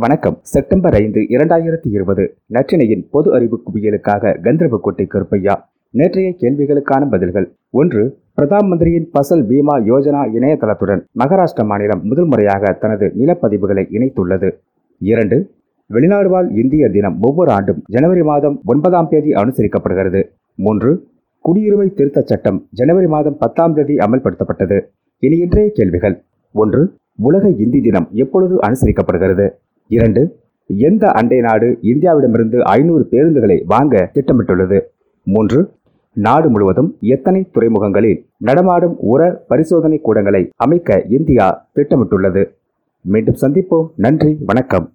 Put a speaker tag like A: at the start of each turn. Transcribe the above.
A: வணக்கம். செப்டம்பர் ஐந்து இரண்டாயிரத்தி இருபது. நற்றினையின் பொது அறிவு குவியலுக்காக கந்தர்வக்கோட்டை கருப்பையா நேற்றைய கேள்விகளுக்கான பதில்கள். ஒன்று பிரதான் மந்திரியின் பசல் பீமா யோஜனா இணையதளத்துடன் மகாராஷ்டிர மாநிலம் முதல் முறையாக தனது நிலப்பதிவுகளை இணைத்துள்ளது. இரண்டு வெளிநாடு வாழ் இந்திய தினம் ஒவ்வொரு ஆண்டும் ஜனவரி மாதம் ஒன்பதாம் தேதி அனுசரிக்கப்படுகிறது. மூன்று குடியுரிமை திருத்தச் சட்டம் ஜனவரி மாதம் பத்தாம் தேதி அமல்படுத்தப்பட்டது. இனி இன்றைய கேள்விகள். ஒன்று உலக இந்தி தினம் எப்பொழுது அனுசரிக்கப்படுகிறது? இரண்டு எந்த அண்டை நாடு இந்தியாவிடமிருந்து ஐநூறு பேருந்துகளை வாங்க திட்டமிட்டுள்ளது? மூன்று நாடு முழுவதும் எத்தனை துறைமுகங்களில் நடமாடும் உர பரிசோதனை கூடங்களை அமைக்க இந்தியா திட்டமிட்டுள்ளது? மீண்டும் சந்திப்போம். நன்றி வணக்கம்.